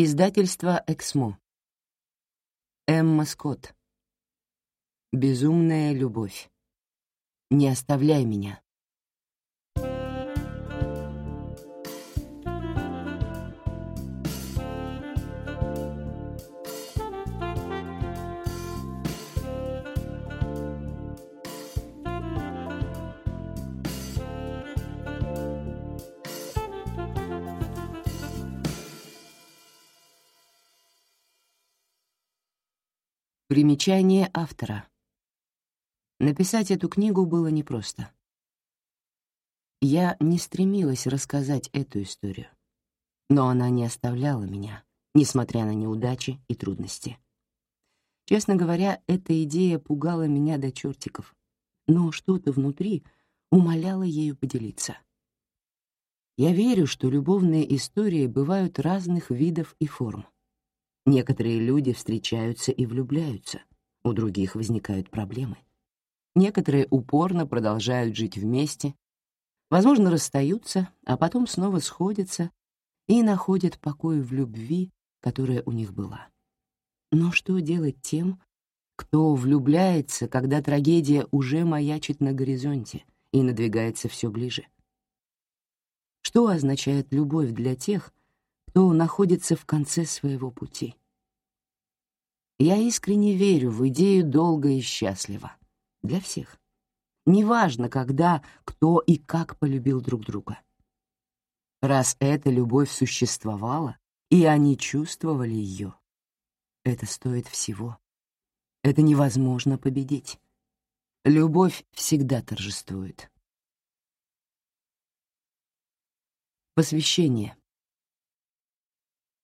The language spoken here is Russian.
Издательство «Эксмо». Эмма Скотт. «Безумная любовь». Не оставляй меня. Примечание автора. Написать эту книгу было непросто. Я не стремилась рассказать эту историю, но она не оставляла меня, несмотря на неудачи и трудности. Честно говоря, эта идея пугала меня до чертиков, но что-то внутри умоляло ею поделиться. Я верю, что любовные истории бывают разных видов и форм — Некоторые люди встречаются и влюбляются, у других возникают проблемы. Некоторые упорно продолжают жить вместе, возможно, расстаются, а потом снова сходятся и находят покой в любви, которая у них была. Но что делать тем, кто влюбляется, когда трагедия уже маячит на горизонте и надвигается все ближе? Что означает любовь для тех, кто находится в конце своего пути? Я искренне верю в идею долго и счастливо. Для всех. Неважно, когда, кто и как полюбил друг друга. Раз эта любовь существовала, и они чувствовали ее, это стоит всего. Это невозможно победить. Любовь всегда торжествует. Посвящение.